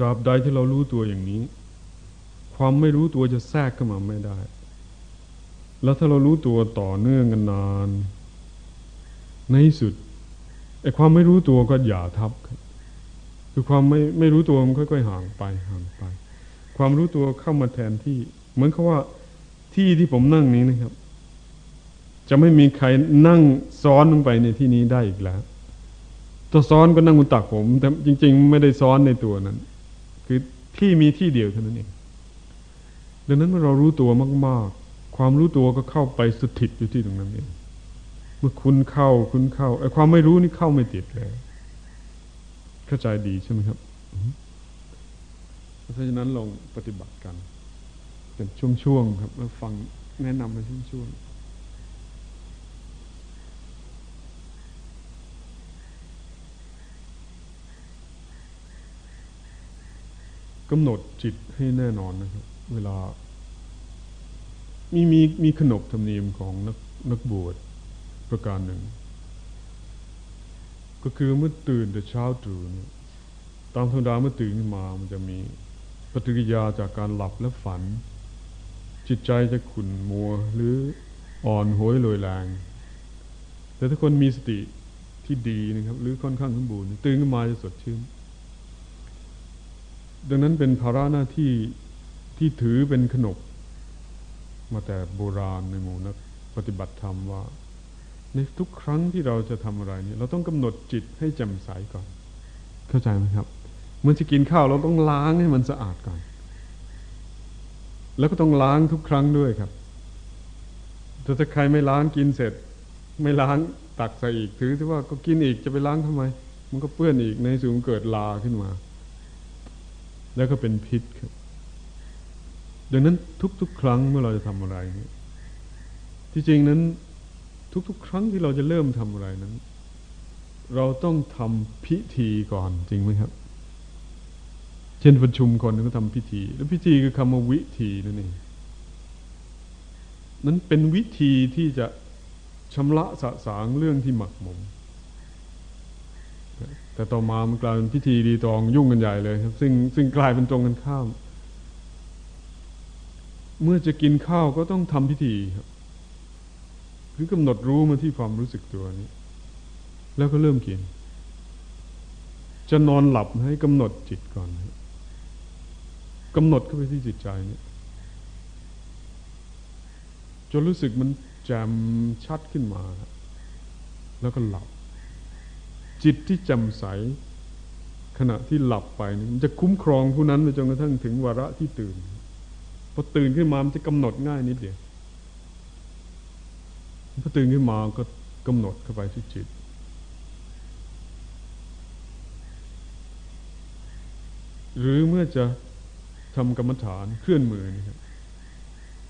ตราบใดที่เรารู้ตัวอย่างนี้ ความไม่รู้ตัวจะแทรกเข้ามาไม่ได้ แล้วถ้าเรารู้ตัวต่อเนื่องกันนาน ในสุดไอ้ความไม่รู้ตัวก็อย่าทับครับ คือความไม่ไม่รู้ตัวมันค่อย ๆ ห่างไปห่างไป ความรู้ตัวเข้ามาแทนที่ เหมือนกับว่าที่ที่ผมนั่งนี้นะครับ จะไม่มีใครนั่งซ้อนลงไปในที่นี้ได้อีกแล้วถ้าซ้อนก็นั่งบนตักผม แต่จริง ๆ ไม่ได้ซ้อนในตัวนั้น คือที่มีที่เดียวเท่านั้นเองดังนั้นเมื่อเรารู้ตัวมาก ๆ ความรู้ตัวก็เข้าไปสถิตอยู่ที่ตรงนั้นเองเมื่อคุณเข้าคุณเข้าไอ้ความไม่รู้นี่เข้าไม่ติดเลยเข้าใจดีใช่ไหมครับเพราะฉะนั้นลองปฏิบัติกัน เป็นช่วงๆครับแล้วฟังแนะนำไปช่วงๆ กำหนดจิตให้แน่นอนนะครับ เวลา มีมีมีขนบธรรมเนียมของนักนักบวชประการหนึ่ง ก็คือเมื่อตื่นแต่เช้าตรู่ตามธรรมดาเมื่อตื่นขึ้นมามันจะมีปฏิกิริยาจากการหลับและฝัน จิตใจจะขุ่นมัวหรืออ่อนโหยลอยแรง แต่ถ้าคนมีสติที่ดีนะครับ หรือค่อนข้างสมบูรณ์ตื่นขึ้นมาจะสดชื่น ดังนั้นเป็นภาระหน้าที่ที่ถือเป็นขนบมาแต่โบราณในหมู่นักปฏิบัติธรรมว่า ในทุกครั้งที่เราจะทำอะไรเนี่ยเราต้องกำหนดจิตให้แจ่มใสก่อน เข้าใจไหมครับเมื่อจะกินข้าวเราต้องล้างให้มันสะอาดก่อน แล้วก็ต้องล้างทุกครั้งด้วยครับแต่ถ้าใครไม่ล้างกินเสร็จ ไม่ล้างตักใส่อีกถือที่ว่าก็กินอีกจะไปล้างทำไม มันก็เปื้อนอีกในสูงเกิดลาขึ้นมา แล้วก็เป็นพิษครับ ดังนั้นทุก ๆ ครั้งเมื่อเราจะทำอะไร ที่จริงนั้น ทุก ๆ ครั้งที่เราจะเริ่มทำอะไรนั้น เราต้องทำพิธีก่อนจริงไหมครับ เช่นประชุมคนก็ทำพิธี แล้วพิธีคือคำว่าวิธีนั่นเองนั้นเป็นวิธีที่จะชำระสะสางเรื่องที่หมักหมม แต่ต่อมามันกลายเป็นพิธีดีตองยุ่งกันใหญ่เลยครับ ซึ่งซึ่งกลายเป็นตรงกันข้าม เมื่อจะกินข้าวก็ต้องทำพิธีครับคือกำหนดรู้มาที่ความรู้สึกตัวนี้ แล้วก็เริ่มกิน จะนอนหลับให้กำหนดจิตก่อนกำหนดเข้าไปที่จิตใจนี้จนรู้สึกมันแจ่มชัดขึ้นมา แล้วก็หลับ จิตที่จำใส ขณะที่หลับไปมันจะคุ้มครองผู้นั้นไปจนกระทั่งถึงวาระที่ตื่นพอตื่นขึ้นมามันจะกำหนดง่ายนิดเดียวพอตื่นขึ้นมาก็กำหนดเข้าไปที่จิต หรือเมื่อจะทำกรรมฐานเคลื่อนมือนี่ครับ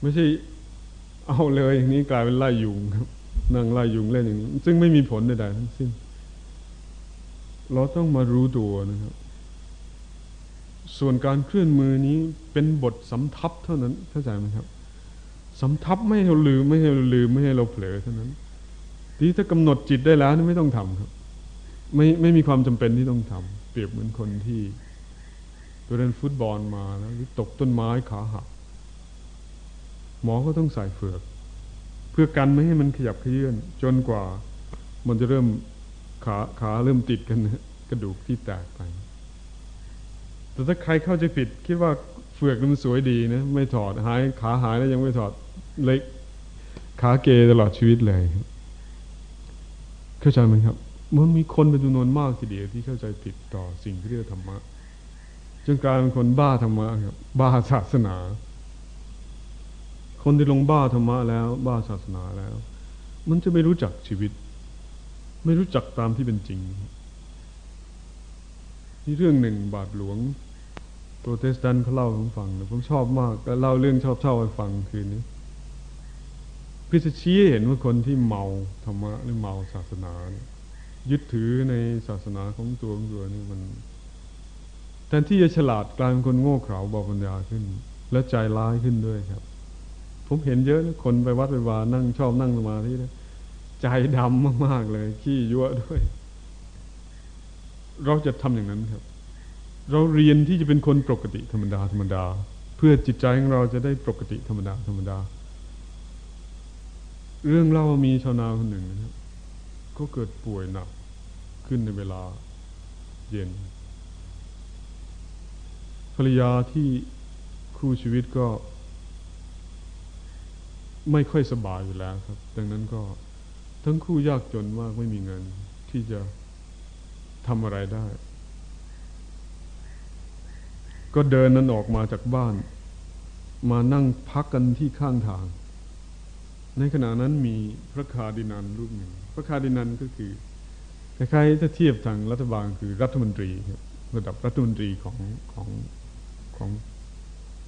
ไม่ใช่เอาเลยอย่างนี้กลายเป็นไล่ยุงครับนั่งไล่ยุงเล่นอย่างนี้ ซึ่งไม่มีผลใดๆทั้งสิ้น เราต้องมารู้ตัวนะครับ ส่วนการเคลื่อนมือนี้เป็นบทสำทับเท่านั้นเข้าใจไหมครับสำทับไม่ให้เราลืมไม่ให้เราลืมไม่ให้เราเผลอเท่านั้นทีถ้ากำหนดจิตได้แล้วนี่ไม่ต้องทำครับ ไม่ไม่มีความจำเป็นที่ต้องทำเปรียบเหมือนคนที่ไปเล่นฟุตบอลมาแล้วตกต้นไม้ขาหักหมอก็ต้องใส่เฟือก เพื่อกันไม่ให้มันขยับเขยื่อนจนกว่ามันจะเริ่ม ขาขาเริ่มติดกันกระดูกที่แตกไป แต่ถ้าใครเข้าใจผิด คิดว่าเฟือกมันสวยดีนะไม่ถอดหายขาหายแล้วยังไม่ถอดเล็ก ขาเกยตลอดชีวิตเลย เข้าใจไหมครับ มันมีคนเป็นจำนวนมากทีเดียวที่เข้าใจผิดต่อสิ่งที่เรียกธรรมะจนกลายเป็นคนบ้าธรรมะครับ บ้าศาสนา คนที่ลงบ้าธรรมะแล้ว บ้าศาสนาแล้ว มันจะไม่รู้จักชีวิต ไม่รู้จักตามที่เป็นจริง นี่เรื่องหนึ่งบาทหลวง โปรเตสแตนต์เขาเล่าให้ผมฟังผมชอบมากก็เล่าเรื่องชอบเช่าให้ฟังคืนนี้พิจชี้เห็นว่าคนที่เมาธรรมะหรือเมาศาสนา ยึดถือในศาสนาของตัวของตัวนี่มันแทนที่จะฉลาดกลายเป็นคนโง่เขลาบอกปัญญาขึ้น และใจร้ายขึ้นด้วยครับ ผมเห็นเยอะนะคนไปวัดไปวานั่งชอบนั่งสมาธินะ ใจดำมากๆเลย ขี้ยั่วด้วย เราจะทำอย่างนั้นครับ เราเรียนที่จะเป็นคนปกติธรรมดาธรรมดา เพื่อจิตใจของเราจะได้ปกติธรรมดาธรรมดา เรื่องเล่ามีชาวนาคนหนึ่งนะครับก็เกิดป่วยหนักขึ้นในเวลาเย็นภรรยาที่คู่ชีวิตก็ ไม่ค่อยสบายอยู่แล้วครับ ดังนั้นก็ ทั้งคู่ยากจนมากไม่มีเงิน ที่จะทำอะไรได้ ก็เดินนั้นออกมาจากบ้าน มานั่งพักกันที่ข้างทาง ในขณะนั้นมีพระคาดินันรูปหนึ่ง พระคาดินันก็คือคล้ายๆถ้าเทียบทางรัฐบาลคือรัฐมนตรีระดับรัฐมนตรีของของของ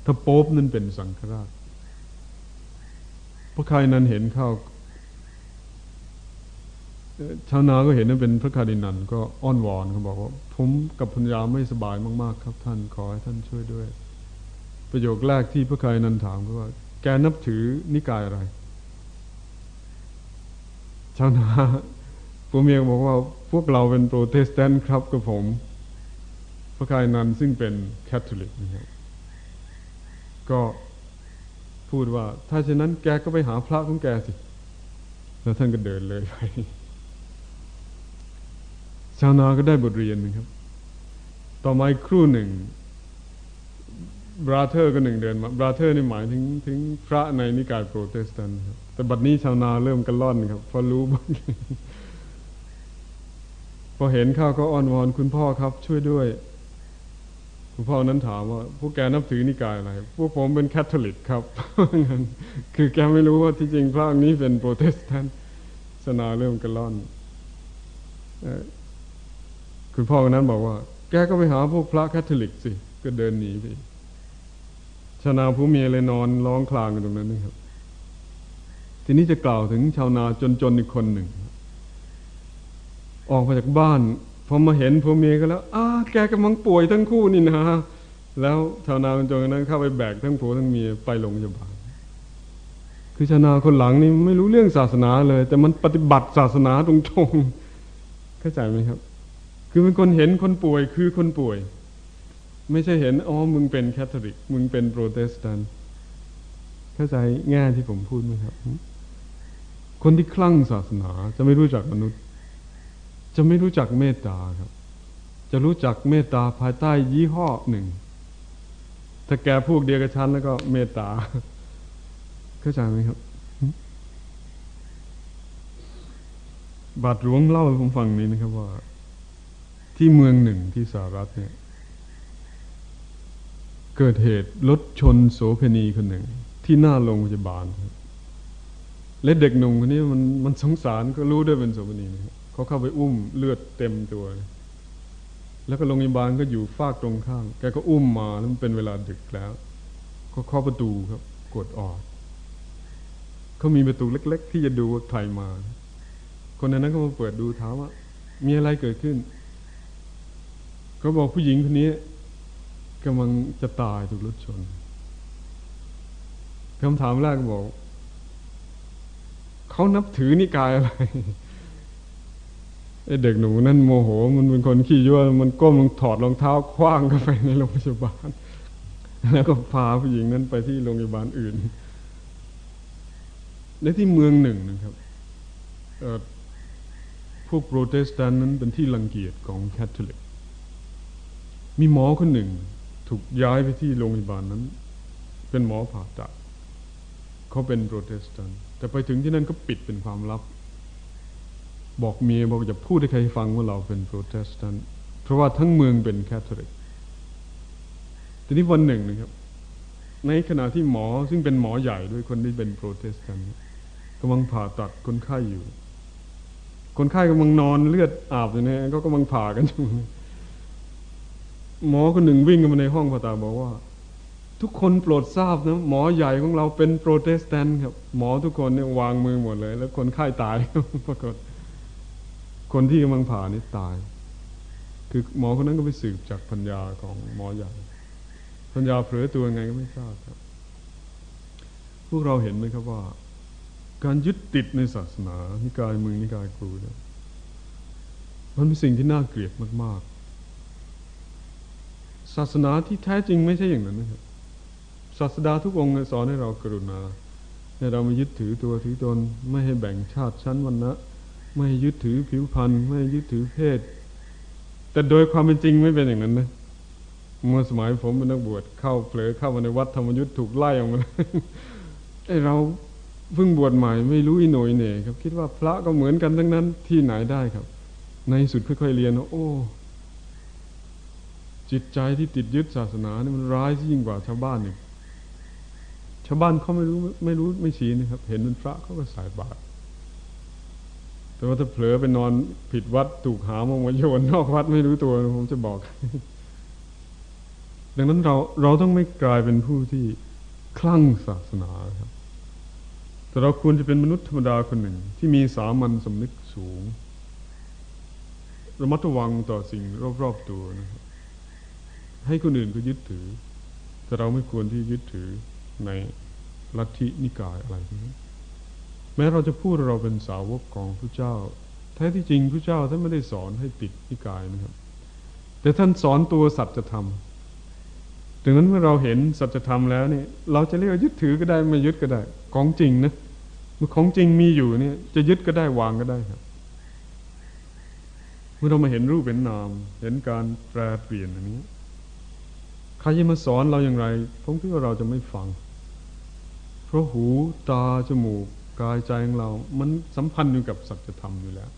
ถ้าโป๊บนั้นเป็นสังฆราชพระคาดินันเห็นเข้า ชาวนาก็เห็นว่าเป็นพระคาดินันก็อ้อนวอนเขาบอกว่าผมกับภรรยาไม่สบายมากๆ ครับ ท่านขอให้ท่านช่วยด้วย ประโยคแรกที่พระคาร์ดินัลถามก็ว่า แกนับถือนิกายอะไร ชาวนาผัวเมียบอกว่าพวกเราเป็นโปรเตสแตนต์ครับกับผม พระคาร์ดินัลซึ่งเป็นคาทอลิกนะครับก็พูดว่า ถ้าเช่นนั้นแกก็ไปหาพระของแกสิ แล้วท่านก็เดินเลยไป ชาวนาก็ได้บทเรียนนะครับ ต่อมาครู่หนึ่ง brother องค์หนึ่งเดินมา brother นี่หมายถึงถึงพระในนิกายโปรเตสแตนต์ครับแต่บัดนี้ชาวนาเริ่มกะล่อนครับพอรู้บ้างพอเห็นข้าวก็อ้อนวอนคุณพ่อครับ ช่วยด้วย คุณพ่อนั้นถามว่า พวกแกนับถือนิกายอะไร พวกผมเป็นแคทอลิกครับคือแกไม่รู้ว่าที่จริงพระนี้เป็นโปรเตสแตนต์ศาสนาเริ่มกันล่อน คุณพ่อคนนั้นบอกว่า แกก็ไปหาพวกพระแคทอลิกสิ ก็เดินหนีไปชาวนาผู้เมียเลยนอนร้องคลางกันตรงนั้นนะครับ ทีนี้จะกล่าวถึงชาวนาจนๆอีกคนหนึ่ง ออกมาจากบ้านพอมาเห็นผัวเมียก็แล้วอ้าแกกำลังป่วยทั้งคู่นี่นะแล้วชาวนาจนๆนั้นเข้าไปแบกทั้งผัวทั้งเมียไปโรงพยาบาลคือชาวนาคนหลังนี่ไม่รู้เรื่องศาสนาเลย แต่มันปฏิบัติศาสนาตรงๆเข้าใจไหมครับ คือเป็นคนเห็นคนป่วยคือคนป่วย ไม่ใช่เห็นอ๋อมึงเป็นแคทอลิก มึงเป็นโปรเตสแตนต์เข้าใจง่ที่ผมพูดไหมครับ คนที่คลั่งศาสนาจะไม่รู้จักมนุษย์ จะไม่รู้จักเมตตาครับ จะรู้จักเมตตาภายใต้ยี่ห้อหนึ่ง ถ้าแกพวกเดียวกับฉันแล้วก็เมตตา เข้าใจไหมครับบาทหลวงเล่าให้ผมฟังนี้นะครับว่า ที่เมืองหนึ่งที่สหรัฐเนี่ยเกิดเหตุรถชนโสเพณีคนหนึ่ง ที่หน้าโรงพยาบาล และเด็กหนุ่มคนนี้มันมันสงสารก็รู้ด้วยเป็นโสเพณีเขาเข้าไปอุ้มเลือดเต็มตัว แล้วก็โรงพยาบาลก็อยู่ฟากตรงข้างแกก็อุ้มมาแล้วมันเป็นเวลาดึกแล้ว ก็เคาะประตูครับ กดออกเขามีประตูเล็ก ๆ ที่จะดูว่าใครมา คนนั้นก็มาเปิดดูถามว่ามีอะไรเกิดขึ้น เขาบอกผู้หญิงคนนี้กำลังจะตายถูกรถชนคำถามแรกบอก เขานับถือนิกายอะไรไอเด็กหนูนั่นโมโห มันเป็นคนขี้ยั่วมันก้มลงถอดรองเท้าคว้างเข้าไปในโรงพยาบาล แล้วก็พาผู้หญิงนั้นไปที่โรงพยาบาลอื่นในที่เมืองหนึ่งนะครับพวกโปรเตสแตนต์นั้นเป็นที่รังเกียจของแคทอลิก มีหมอคนหนึ่ง ถูกย้ายไปที่โรงพยาบาลนั้น เป็นหมอผ่าตัดเขาเป็นโปรเตสแตนต์แต่ไปถึงที่นั่นก็ปิดเป็นความลับ บอกเมียบอกจะพูดให้ใครฟังว่าเราเป็นโปรเตสแตนต์เพราะว่าทั้งเมืองเป็นแคทอลิกทีนี้วันหนึ่งนะครับ ในขณะที่หมอซึ่งเป็นหมอใหญ่ด้วยคนที่เป็นโปรเตสแตนต์กำลังผ่าตัดคนไข้อยู่ คนไข้กำลังนอนเลือดอาบอยู่นะก็กำลังผ่ากันอยู่ หมอคนหนึ่งวิ่งมาในห้องผ่าตัดบอกว่า ทุกคนโปรดทราบนะหมอใหญ่ของเราเป็นโปรเตสแตนต์ครับ หมอทุกคนเนี่ยวางมือหมดเลย แล้วคนไข้ตายปรากฏคนที่กำลังผ่านี่ตาย คือหมอคนนั้นก็ไปสืบจากพัญญาของหมอใหญ่พัญญาเผลอตัวไงก็ไม่ทราบครับ พวกเราเห็นไหมครับว่า การยึดติดในศาสนานิกายมึงนิกายกูเนี่ยมันเป็นสิ่งที่น่าเกลียดมาก ศาสนาที่แท้จริงไม่ใช่อย่างนั้นนะครับศาสดาทุกองค์สอนให้เรากรุณาให้เราไม่ยึดถือตัวถือตน ไม่ให้แบ่งชาติชั้นวรรณะไม่ให้ยึดถือผิวพรรณไม่ให้ยึดถือเพศ แต่โดยความเป็นจริงไม่เป็นอย่างนั้นนะเมื่อสมัยผมเป็นนักบวชเข้าเผลอเข้ามาในวัดธรรมยุทธ์ถูกไล่ออกมาไอเราเพิ่งบวชใหม่ไม่รู้อีหน่ยเหน่ครับ คิดว่าพระก็เหมือนกันทั้งนั้นที่ไหนได้ครับ ในสุดค่อยๆเรียนโอ้ จิตใจที่ติดยึดศาสนานี่มันร้ายยิ่งกว่าชาวบ้านอีกชาวบ้านเขาไม่รู้ไม่รู้ไม่ชี้นะครับ เห็นเป็นพระเขาก็ใส่บาตรแต่ว่าถ้าเผลอไปนอนผิดวัดถูกหามองมาโยนนอกวัดไม่รู้ตัวผมจะบอก ดังนั้นเราเราต้องไม่กลายเป็นผู้ที่คลั่งศาสนาครับ แต่เราควรจะเป็นมนุษย์ธรรมดาคนหนึ่ง ที่มีสามัญสำนึกสูงระมัดระวังต่อสิ่งรอบๆตัวนะครับ ให้คนอื่นก็ยึดถือ แต่เราไม่ควรที่ยึดถือในลัทธินิกายอะไรทั้งนั้แม้เราจะพูดเราเป็นสาวกของพระเจ้า แท้ที่จริงพระเจ้าท่านไม่ได้สอนให้ติดนิกายนะครับ แต่ท่านสอนตัวสัจธรรมดังนั้นเมื่อเราเห็นสัจธรรมแล้วเนี่ย เราจะเรียกยึดถือก็ได้ไม่ยึดก็ได้ ของจริงนะของจริงมีอยู่เนี่ย จะยึดก็ได้วางก็ได้ครับ เมื่อเรามาเห็นรูปเป็นนาม เห็นการแปรเปลี่ยนอันนี้ ใครจะมาสอนเราอย่างไรผมคิดว่าเราจะไม่ฟัง เพราะหูตาจมูกกายใจของเรา มันสัมพันธ์อยู่กับสัจธรรมอยู่แล้ว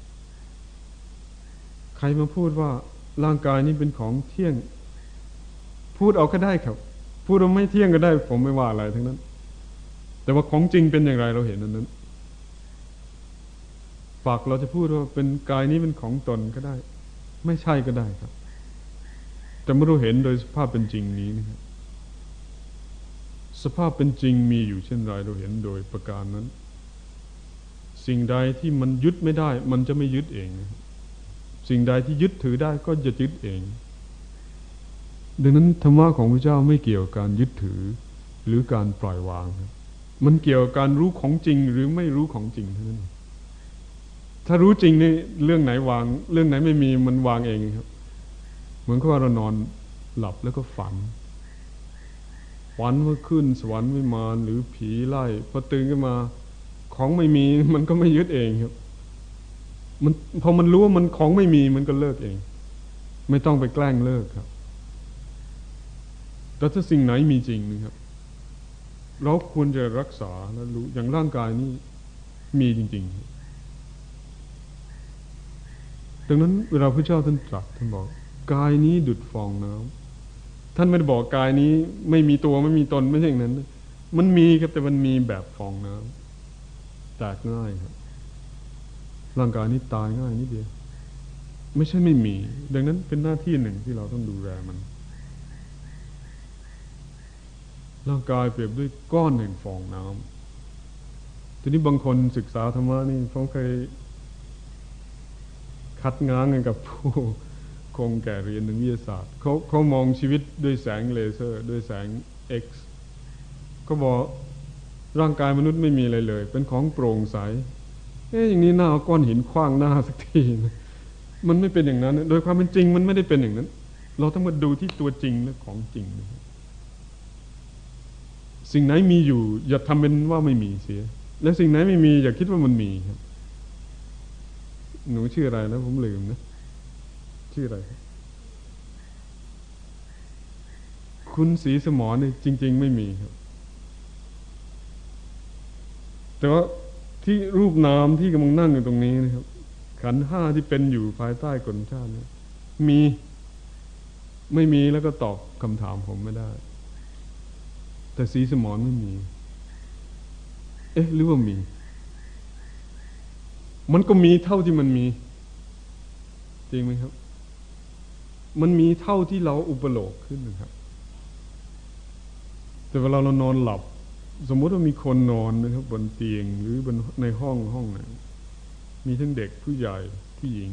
ใครมาพูดว่าร่างกายนี้เป็นของเที่ยง พูดเอาก็ได้ครับ พูดว่าไม่เที่ยงก็ได้ ผมไม่ว่าอะไรทั้งนั้น แต่ว่าของจริงเป็นอย่างไรเราเห็นนั้นนั้นฝากเราจะพูดว่าเป็นกายนี้เป็นของตนก็ได้ ไม่ใช่ก็ได้ครับ แต่เมื่อเราเห็นโดยสภาพเป็นจริงนี้นะครับสภาพเป็นจริงมีอยู่เช่นไรเราเห็นโดยประการนั้น สิ่งใดที่มันยึดไม่ได้ มันจะไม่ยึดเอง สิ่งใดที่ยึดถือได้ก็จะยึดเอง ดังนั้นธรรมะของพระเจ้าไม่เกี่ยวกับการยึดถือหรือการปล่อยวาง มันเกี่ยวกับการรู้ของจริงหรือไม่รู้ของจริงเท่านั้นถ้ารู้จริงนี่เรื่องไหนวาง เรื่องไหนไม่มีมันวางเองครับ เหมือนกับว่าเรานอนหลับแล้วก็ฝัน ฝันว่าขึ้นสวรรค์วิมานหรือผีไล่พอตื่นขึ้นมา ของไม่มีมันก็ไม่ยึดเองครับ มันพอมันรู้ว่ามันของไม่มีมันก็เลิกเอง ไม่ต้องไปแกล้งเลิกครับ แต่ถ้าสิ่งไหนมีจริงนะครับ เราควรจะรักษาและรู้อย่างร่างกายนี้มีจริง ๆ ดังนั้นเวลาพระเจ้าท่านตรัสท่านบอก กายนี้ดุดฟองน้ำท่านไม่ได้บอกกายนี้ ไม่มีตัวไม่มีตนไม่ใช่อย่างนั้น มันมีครับแต่มันมีแบบฟองน้ำแตกง่ายครับ ร่างกายนี้ตายง่ายนิดเดียวไม่ใช่ไม่มี ดังนั้นเป็นหน้าที่หนึ่งที่เราต้องดูแลมัน ร่างกายเปรียบด้วยก้อนแห่งฟองน้ำทีนี้บางคนศึกษาธรรมะนี่ผมเคยคัดง้างกันกับผู้ คงแก่เรียนทางวิทยาศาสตร์เขาเขามองชีวิตด้วยแสงเลเซอร์ ด้วยแสง X เขาบอกร่างกายมนุษย์ไม่มีอะไรเลย เป็นของโปร่งใสเอ๊ะอย่างนี้น่าเอาก้อนหินคว้างหน้าสักทีนะมันไม่เป็นอย่างนั้น โดยความเป็นจริงมันไม่ได้เป็นอย่างนั้น เราต้องมาดูที่ตัวจริงและของจริงนะสิ่งไหนมีอยู่ อย่าทำเป็นว่าไม่มีเสีย และสิ่งไหนไม่มีอย่าคิดว่ามันมีครับ หนูชื่ออะไรนะผมลืมนะ ชื่ออะไร คุณสีสมอนี่จริง ๆ ไม่มีครับ แต่ว่าที่รูปนามที่กำลังนั่งอยู่ตรงนี้นะครับ ขันห้าที่เป็นอยู่ภายใต้กลชาตินี่มีไม่มีแล้วก็ตอบคำถามผมไม่ได้ แต่สีสมอนไม่มี เอ๊ะหรือว่ามี มันก็มีเท่าที่มันมี จริงไหมครับ มันมีเท่าที่เราอุปโลกขึ้นนะครับ แต่เวลาเรานอนหลับ สมมุติว่ามีคนนอนนะครับ บนเตียงหรือบนในห้องห้องไหนมีทั้งเด็กผู้ใหญ่ผู้หญิง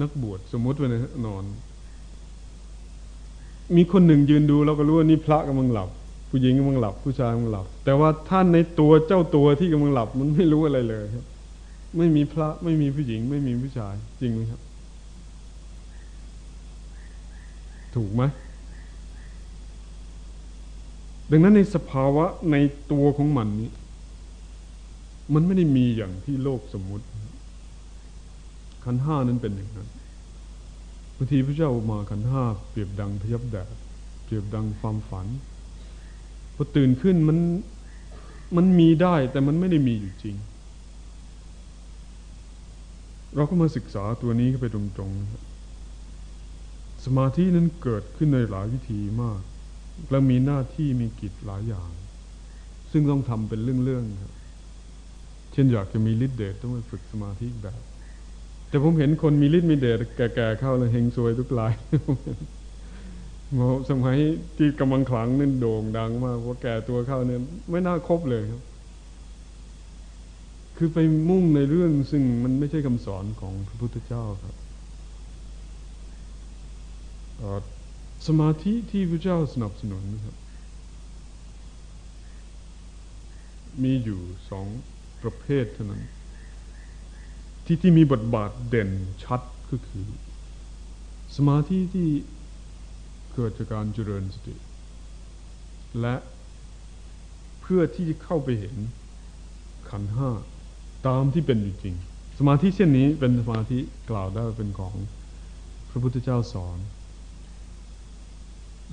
นักบวชสมมุติว่านะนอน มีคนหนึ่งยืนดูเราก็รู้ว่านี่พระกำลังหลับ ผู้หญิงกำลังหลับ ผู้ชายกำลังหลับ แต่ว่าท่านในตัวเจ้าตัวที่กำลังหลับ มันไม่รู้อะไรเลยครับ ไม่มีพระไม่มีผู้หญิง ไม่มีผู้ชายจริงไหมครับ ถูกไหมดังนั้นในสภาวะในตัวของมันนี้ มันไม่ได้มีอย่างที่โลกสมมุติ ขันห้านั้นเป็นอย่างนั้นบางทีพระเจ้ามาขันห้าเปรียบดังพยับแดดเปรียบดังความฝันพอตื่นขึ้นมันมันมีได้แต่มันไม่ได้มีอยู่จริง เราก็มาศึกษาตัวนี้ก็ไปตรงๆ สมาธินั้นเกิดขึ้นในหลายวิธีมาก และมีหน้าที่มีกิจหลายอย่าง ซึ่งต้องทำเป็นเรื่องๆครับเช่นอยากจะมีฤทธิ์เดชต้องไปฝึกสมาธิแบบ แต่ผมเห็นคนมีฤทธิ์มีเดชแก่ๆเข้าแล้วเฮงซวยทุกรายโมสมัยที่กำลังขลังนั่นโด่งดังมากว่าแก่ตัวเข้าเนี่ยไม่น่าคบเลยครับ คือไปมุ่งในเรื่องซึ่งมันไม่ใช่คำสอนของพระพุทธเจ้าครับ สมาธิที่พระเจ้าสนับสนุนนะครับ มีอยู่สองประเภทเท่านั้น ที่ที่มีบทบาทเด่นชัดก็คือ สมาธิที่เกิดจากการเจริญสติ และเพื่อที่จะเข้าไปเห็นขันห้าตามที่เป็นอยู่จริง สมาธิเช่นนี้เป็นสมาธิกล่าวได้เป็นของพระพุทธเจ้าสอน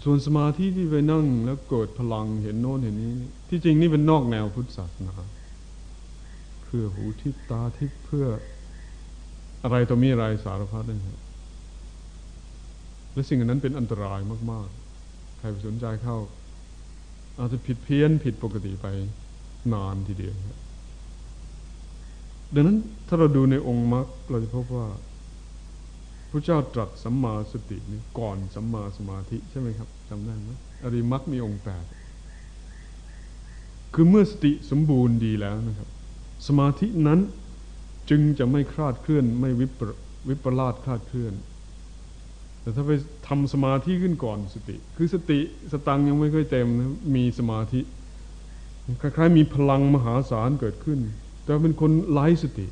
ส่วนสมาธิที่ไปนั่งแล้วเกิดพลังเห็นโน้นเห็นนี้ ที่จริงนี่เป็นนอกแนวพุทธศาสนาเพื่อหูทิพตาทิพเพื่ออะไรต่อมีอะไรสารพัดนะครับและสิ่งนั้นเป็นอันตรายมาก ๆ ใครไปสนใจเข้า อาจจะผิดเพี้ยนผิดปกติไปนานทีเดียวดังนั้นถ้าเราดูในองค์มรรคเราจะพบว่า ระเจ้าตรัสสัมมาสตินี่ก่อนสัมมาสมาธิใช่ไหมครับจำได้ไหมอริมัคมีองค์แปดคือเมื่อสติสมบูรณ์ดีแล้วนะครับ สมาธินั้นจึงจะไม่คลาดเคลื่อนไม่วิปวิปลาสคลาดเคลื่อน แต่ถ้าไปทำสมาธิขึ้นก่อนสติ คือสติสตังยังไม่ค่อยเต็มนะมีสมาธิคล้ายๆมีพลังมหาศาลเกิดขึ้น แต่เป็นคนไร้สติ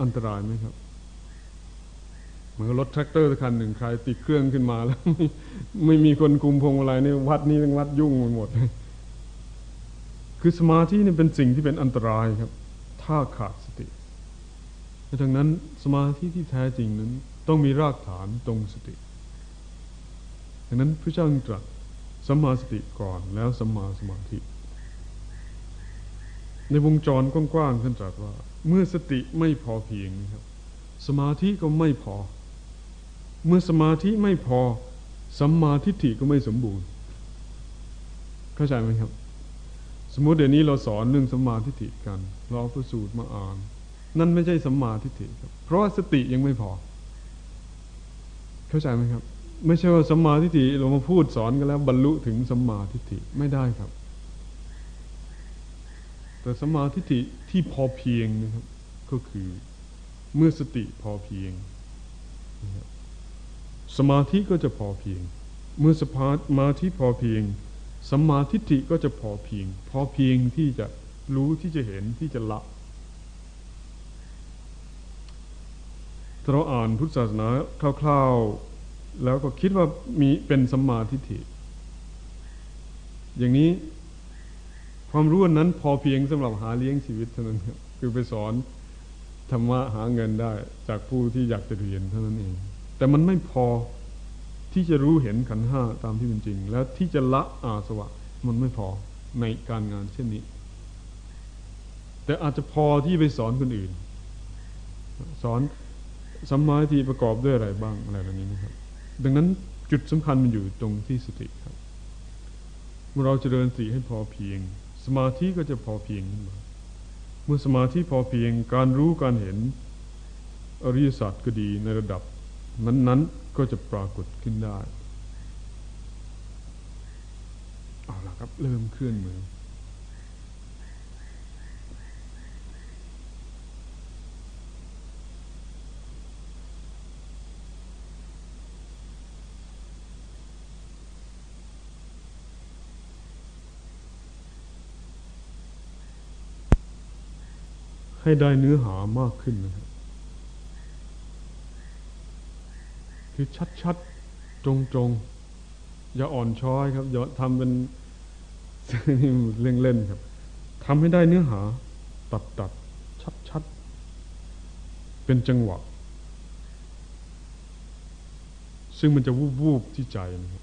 อันตรายไหมครับ เหมือนรถแทรกเตอร์คันหนึ่งใครติดเครื่องขึ้นมาแล้ว ไม่ไม่มีคนคุมพวงมาลัยนี่วัดนี้เป็นวัดยุ่งไปหมด คือสมาธินี่เป็นสิ่งที่เป็นอันตรายครับ ถ้าขาดสติดังนั้นสมาธิที่แท้จริงนั้น ต้องมีรากฐานตรงสติดังนั้นพระเจ้าตรัสสัมมาสติก่อนแล้วสัมมาสมาธิ ในวงจรกว้างๆท่านตรัสว่า เมื่อสติไม่พอเพียงครับ สมาธิก็ไม่พอ เมื่อสมาธิไม่พอสัมมาทิฏฐิก็ไม่สมบูรณ์ เข้าใจไหมครับ สมมติเดี๋ยวนี้เราสอนเรื่องสัมมาทิฏฐิกัน เราเอาพระสูตรมาอ่าน นั่นไม่ใช่สัมมาทิฏฐิครับ เพราะว่าสติยังไม่พอ เข้าใจไหมครับ ไม่ใช่ว่าสัมมาทิฏฐิเรามาพูดสอนกันแล้ว บรรลุถึงสัมมาทิฏฐิไม่ได้ครับ แต่สัมมาทิฏฐิที่พอเพียงนะครับ ก็คือเมื่อสติพอเพียง สมาธิก็จะพอเพียง เมื่อสภามาที่พอเพียงสัมมาทิฏฐิก็จะพอเพียง พอเพียงที่จะรู้ที่จะเห็นที่จะละเราอ่านพุทธศาสนาคร่าวๆ แล้วก็คิดว่ามีเป็นสัมมาทิฏฐิ อย่างนี้ความรู้นั้นพอเพียงสำหรับหาเลี้ยงชีวิตเท่านั้นครับคือไปสอนธรรมะหาเงินได้จากผู้ที่อยากจะเรียนเท่านั้นเอง แต่มันไม่พอที่จะรู้เห็นขันห้าตามที่เป็นจริง แล้วที่จะละอาสวะ มันไม่พอในการงานเช่นนี้ แต่อาจจะพอที่ไปสอนคนอื่น สอนสัมมาทิฏฐิประกอบด้วยอะไรบ้างอะไรแบบนี้นะครับ ดังนั้นจุดสำคัญมันอยู่ตรงที่สติครับเมื่อเราจเจริญสติให้พอเพียง สมาธิก็จะพอเพียงขึ้นมาเมื่อสมาธิพอเพียงการรู้การเห็นอริยสัจก็ดีในระดับ นั้นๆก็จะปรากฏขึ้นได้ เอาละครับ เริ่มเคลื่อนมือ ให้ได้เนื้อหามากขึ้นนะครับ คือชัดๆ ตรงๆ อย่าอ่อนช้อยครับ อย่าทำเป็นนี่เล่นเล่นครับทำให้ได้เนื้อหา ตัดตัดชัดชัดเป็นจังหวะ ซึ่งมันจะวูบวูบที่ใจนะครับ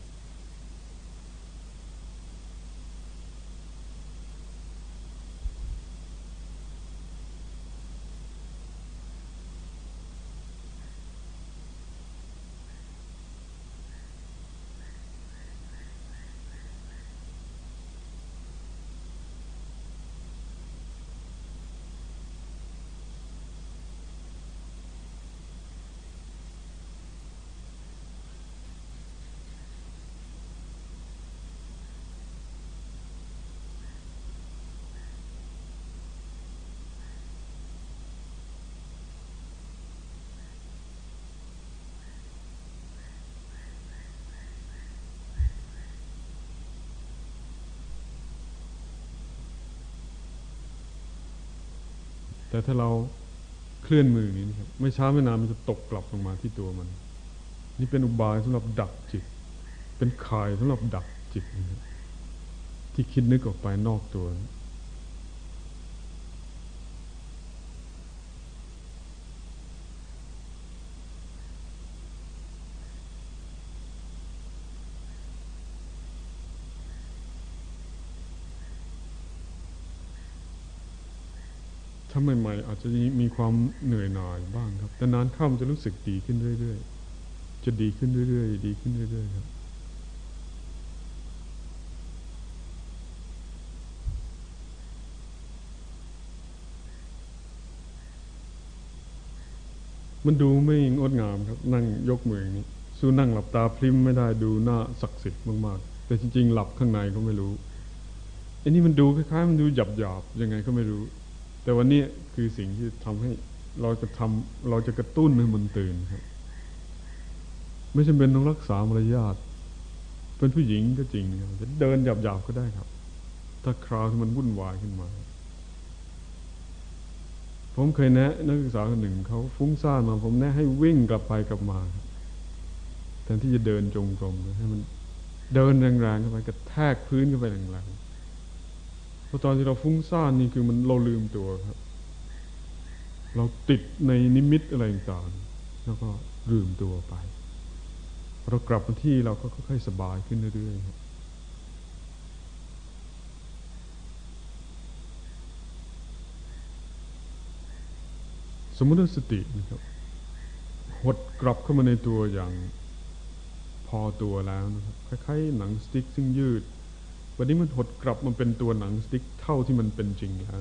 แต่ถ้าเราเคลื่อนมืออย่างนี้นครับไม่ช้าไม่นานมันจะตกกลับลงมาที่ตัวมัน นี่เป็นอุบายสำหรับดักจิต เป็นข่ายสำหรับดักจิตที่คิดนึกออกไปนอกตัว อาจจะมีความเหนื่อยหน่ายบ้างครับ แต่นานเข้ามันจะรู้สึกดีขึ้นเรื่อยๆ จะดีขึ้นเรื่อยๆ ดีขึ้นเรื่อยๆครับ มันดูไม่งดงามครับ นั่งยกมืออย่างนี้ สู้นั่งหลับตาพริมไม่ได้ดูหน้าศักดิ์สิทธิ์มากๆ แต่จริงๆ หลับข้างในก็ไม่รู้อันนี้มันดูคล้ายๆมันดูหยาบๆยังไงก็ไม่รู้ แต่วันนี้คือสิ่งที่ทำให้เราจะทำเราจะกระตุ้นให้มันตื่นครับ ไม่จำเป็นต้องรักษามารยาทเป็นผู้หญิงก็จริงครับจะเดินหยาบๆก็ได้ครับ ถ้าคราวที่มันวุ่นวายขึ้นมา ผมเคยแนะ นักศึกษาคนหนึ่งเขาฟุ้งซ่านมา ผมแนะให้วิ่งกลับไปกลับมาแทนที่จะเดินจงกรมให้มันเดินแรงๆเข้าไปกระแทกพื้นเข้าไปแรงๆ พราะตอนที่เราฟุ้งซ่านนี่คือมันเราลืมตัวครับ เราติดในนิมิตอะไรต่างๆแล้วก็ลืมตัวไปเรากลับมาที่เราก็ค่อยๆสบายขึ้นเรื่อยๆครับสมมติว่าสตินะครับหดกลับเข้ามาในตัวอย่างพอตัวแล้วนะครับคล้ายๆหนังสติ๊กซึ่งยืด วันนี้มันหดกลับมาเป็นตัวหนังสติ๊กเท่าที่มันเป็นจริงแล้ว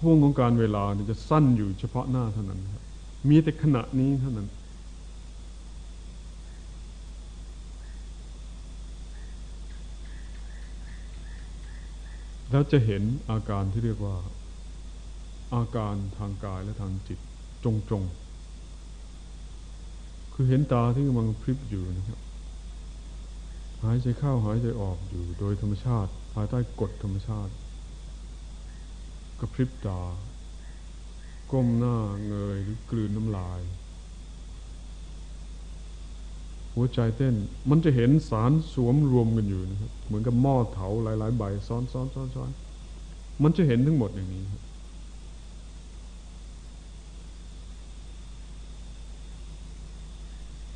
ห่วงของการเวลาจะสั้นอยู่เฉพาะหน้าเท่านั้นครับมีแต่ขณะนี้เท่านั้น แล้วจะเห็นอาการที่เรียกว่า อาการทางกายและทางจิต จงจง คือเห็นตาที่กำลังพริบอยู่นะครับ หายใจเข้าหายใจออกอยู่ โดยธรรมชาติ ภายใต้กฎธรรมชาติกระพริบตา ก้มหน้าเงยหรือกลืนน้ำลาย หัวใจเต้น มันจะเห็นสารสวมรวมกันอยู่นะครับ เหมือนกับหม้อเถาหลาย ๆ ใบซ้อนซ้อนซ้อนซ้อนมันจะเห็นทั้งหมดอย่างนี้ครับ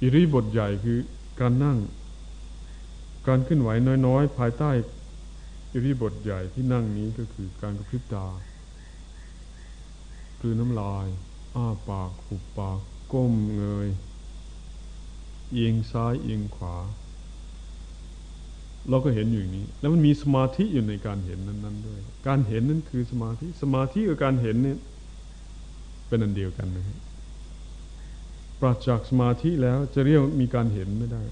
อิริบทใหญ่คือการนั่ง การขึ้นไหวน้อยๆ ภายใต้ อิริบทใหญ่ที่นั่งนี้ก็คือการกระพริบตาคือน้ำลาย อ้าปากหุบปาก ก้มเงย เอียงซ้ายเอียงขวา เราก็เห็นอยู่อย่างนี้ แล้วมันมีสมาธิอยู่ในการเห็นนั้นๆด้วย การเห็นนั่นคือสมาธิ สมาธิกับการเห็นนี่เป็นอันเดียวกันนะครับ ปราศจากสมาธิแล้วจะเรียกมีการเห็นไม่ได้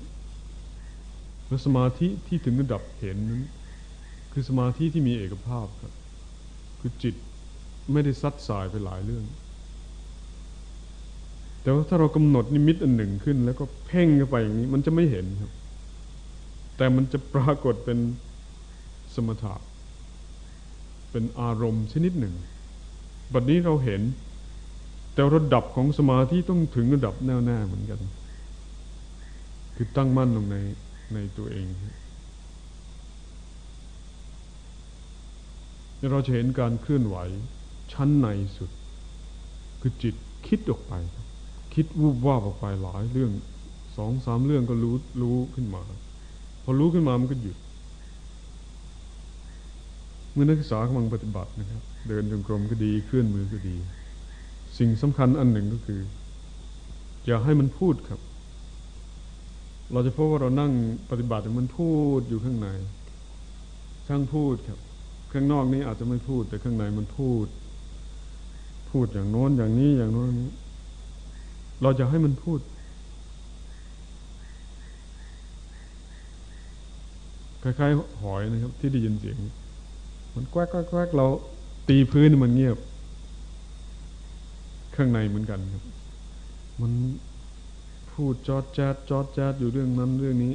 และสมาธิที่ถึงระดับเห็นนั้นคือสมาธิที่มีเอกภาพครับ คือจิตไม่ได้ซัดสายไปหลายเรื่อง แต่ว่าถ้าเรากำหนดนิมิตอันหนึ่งขึ้น แล้วก็เพ่งเข้าไปอย่างนี้ มันจะไม่เห็นครับ แต่มันจะปรากฏเป็นสมถะเป็นอารมณ์ชนิดหนึ่งบัดนี้เราเห็น แต่ระดับของสมาธิต้องถึงระดับแน่วแน่เหมือนกัน คือตั้งมั่นลงในในตัวเองเราจะเห็นการเคลื่อนไหวชั้นในสุด คือจิตคิดออกไป คิดวูบว่าออกไปหลายเรื่องสองสามเรื่องก็รู้รู้ขึ้นมา พอรู้ขึ้นมามันก็หยุด เมื่อนักศึกษากำลังปฏิบัตินะครับ เดินจงกรมก็ดีเคลื่อนมือก็ดี สิ่งสำคัญอันหนึ่งก็คือ อย่าให้มันพูดครับ เราจะพบว่าเรานั่งปฏิบัติมันพูดอยู่ข้างใน ช่างพูดครับ ข้างนอกนี้อาจจะไม่พูด แต่ข้างในมันพูด พูดอย่างโน้นอย่างนี้อย่างโน้นเราจะให้มันพูด คล้ายๆหอยนะครับ ที่ได้ยินเสียง มันแกวกแกวกเราตีพื้นมันเงียบ ข้างในเหมือนกันครับ มันพูดจอดแจดจอดแจดอยู่เรื่องนั้นเรื่องนี้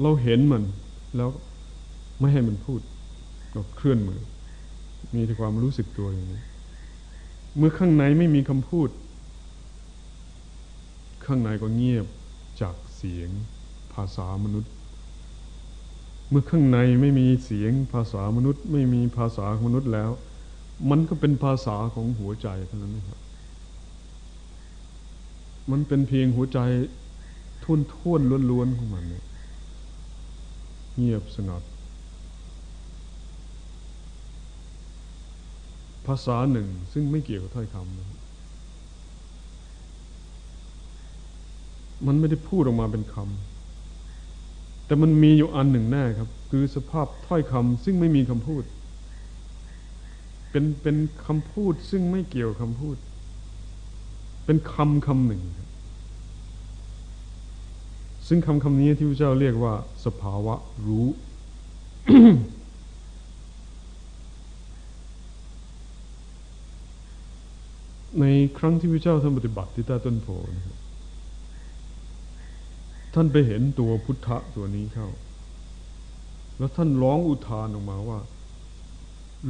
เราเห็นมัน แล้วไม่ให้มันพูดเราเคลื่อนมือ มีแต่ความรู้สึกตัวอย่างนี้ เมื่อข้างในไม่มีคำพูด ข้างในก็เงียบจากเสียงภาษามนุษย์ เมื่อข้างในไม่มีเสียงภาษามนุษย์ ไม่มีภาษามนุษย์แล้ว มันก็เป็นภาษาของหัวใจเท่านั้นนะครับ มันเป็นเพียงหัวใจทุ่นทุ่นล้วนๆของมันเนี่ยเงียบสงบภาษาหนึ่งซึ่งไม่เกี่ยวกับถ้อยคำมันไม่ได้พูดออกมาเป็นคำแต่มันมีอยู่อันหนึ่งแน่ครับ คือสภาพถ้อยคำซึ่งไม่มีคำพูด เป็นเป็นคำพูดซึ่งไม่เกี่ยวคำพูด เป็นคำคำหนึ่ง ซึ่งคำคำนี้ที่พระเจ้าเรียกว่า สภาวะรู้ ในครั้งที่พระเจ้าท่านปฏิบัติที่ใต้ต้นโพนะครับท่านไปเห็นตัวพุทธะตัวนี้เข้า แล้วท่านร้องอุทานออกมาว่า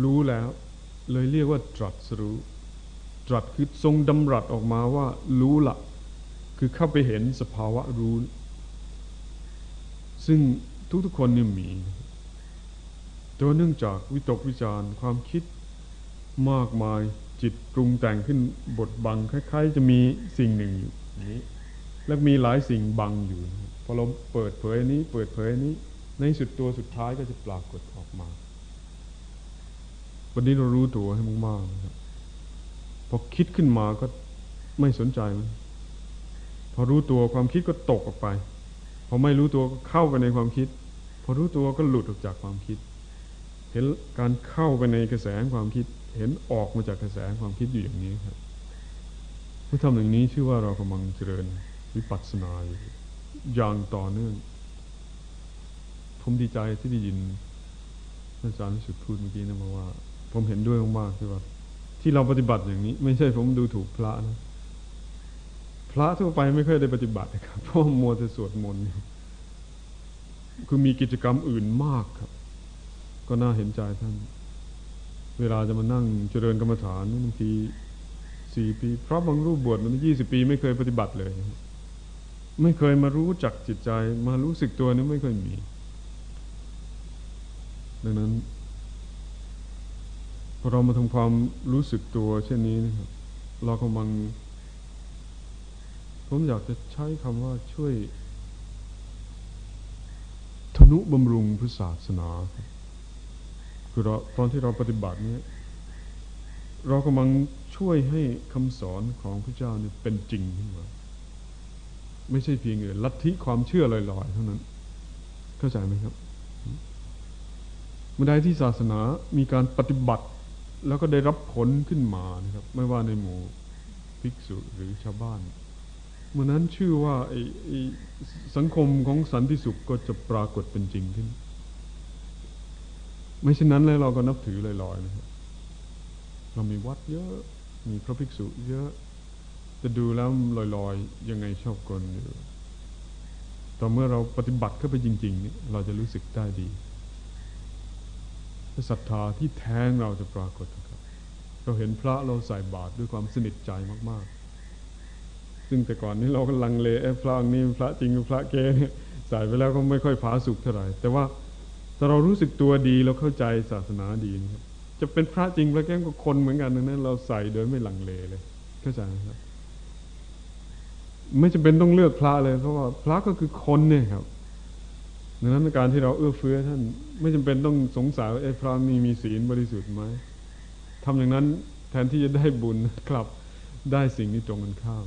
รู้แล้ว เลยเรียกว่าตรัสรู้ ตรัสคือทรงดำรัสออกมาว่ารู้ละคือเข้าไปเห็นสภาวะรู้ ซึ่งทุกๆคนนี่มีแต่ว่าเนื่องจากวิตกวิจารความคิดมากมายจิตปรุงแต่งขึ้นบทบังคล้าย ๆ จะมีสิ่งหนึ่งอยู่นี้และมีหลายสิ่งบังอยู่พอเราเปิดเผยนี้ เปิดเผยนี้ ในสุดตัวสุดท้ายก็จะปรากฏออกมา วันนี้เรารู้ตัวให้มากๆครับพอคิดขึ้นมาก็ไม่สนใจมัน พอรู้ตัวความคิดก็ตกออกไป พอไม่รู้ตัวก็เข้าไปในความคิด พอรู้ตัวก็หลุดออกจากความคิด เห็นการเข้าไปในกระแสความคิด เห็นออกมาจากกระแสความคิดอยู่อย่างนี้ครับเมื่อทำอย่างนี้ชื่อว่าเรากำลังเจริญวิปัสสนาอย่างต่อเนื่อง ผมดีใจที่ได้ยินอาจารย์สุดพูดเมื่อกี้นะมาว่า ผมเห็นด้วยมากๆที่ว่า ที่เราปฏิบัติอย่างนี้ ไม่ใช่ผมดูถูกพระนะพระทั่วไปไม่เคยได้ปฏิบัติครับเพราะมัวแต่สวดมนต์คือมีกิจกรรมอื่นมากครับ ก็น่าเห็นใจท่าน เวลาจะมานั่งเจริญกรรมฐานบางทีสี่ปีพระบางรูปบวชมันยี่สิบปีไม่เคยปฏิบัติเลย ไม่เคยมารู้จักจิตใจ มารู้สึกตัวนี้ไม่เคยมี ดังนั้น พอเรามาทำความรู้สึกตัวเช่นนี้นะครับเรากำลังผมอยากจะใช้คำว่าช่วยธนุบำรุงพุทธศาสนา คือเราตอนที่เราปฏิบัตินี้เรากำลังช่วยให้คำสอนของพระเจ้าเนี่ยเป็นจริงขึ้นมาไม่ใช่เพียงเอลัทธิความเชื่อลอยๆ เท่านั้น เข้าใจไหมครับเมื่อใดที่ศาสนามีการปฏิบัติ แล้วก็ได้รับผลขึ้นมานะครับ ไม่ว่าในหมู่ภิกษุหรือชาวบ้านเมื่อนั้นชื่อว่าไอ้สังคมของสันติสุขก็จะปรากฏเป็นจริงขึ้น ไม่เช่นนั้นแล้วเราก็นับถือลอยๆนะครับเรามีวัดเยอะมีพระภิกษุเยอะจะดูแล้วลอยๆ ยังไงชอบกลอยู่ต่เมื่อเราปฏิบัติเข้าไปจริง ๆ เราจะรู้สึกได้ดี ศรัทธาที่แท้งเราจะปรากฏครับเราเห็นพระเราใส่บาตรด้วยความสนิทใจมาก ๆ ซึ่งแต่ก่อนนี้เราก็ลังเลเอ๊ะพระองนี้พระจริงพระเกเนี่ยใส่ไปแล้วก็ไม่ค่อยผาสุกเท่าไหร่แต่ว่าถ้าเรารู้สึกตัวดีเราเข้าใจศาสนาดีนะครับจะเป็นพระจริงพระแก้งก็คนเหมือนกันนั้นเราใส่โดยไม่ลังเลเลยเข้าใจไหมครับไม่จำเป็นต้องเลือกพระเลย เพราะว่าพระก็คือคนเนี่ยครับดังนั้นการที่เราเอื้อเฟื้อท่าน ไม่จำเป็นต้องสงสัยว่าเอ๊ะพระนี่มีศีลบริสุทธิ์ไหมทำอย่างนั้นแทนที่จะได้บุญกลับได้สิ่งที่ตรงกันข้าม